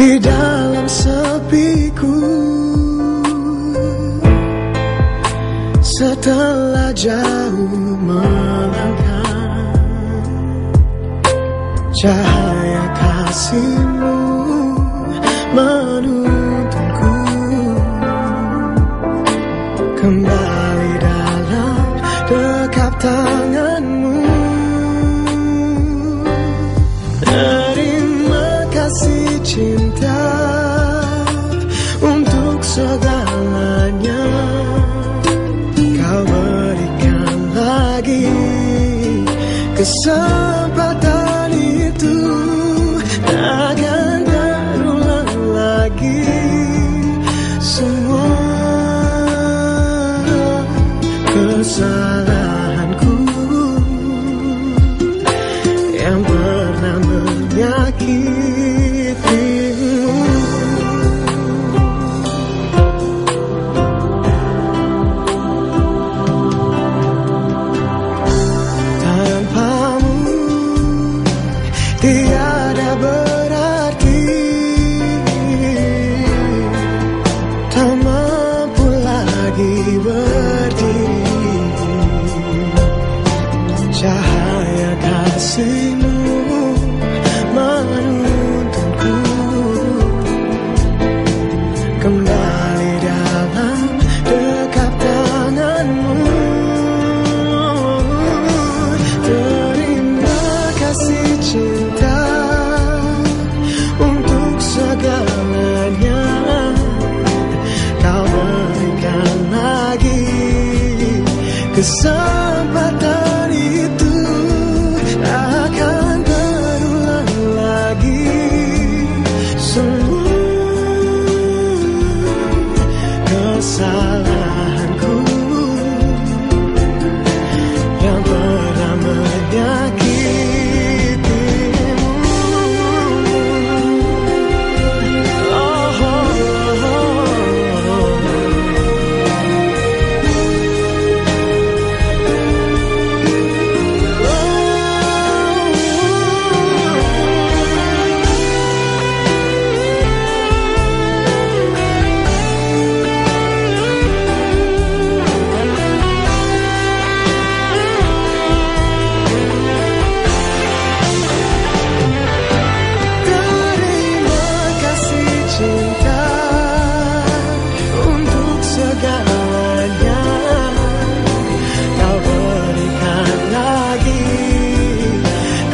di dalam sepiku. Setelah jauh melangkah cahaya kasihmu kesempatan itu takkan terulang lagi. Semua kesalahanku tiada berarti tak mampu lagi berdiri. Cahaya kasihmu kesempatan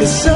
Kau berikan lagi kesempatan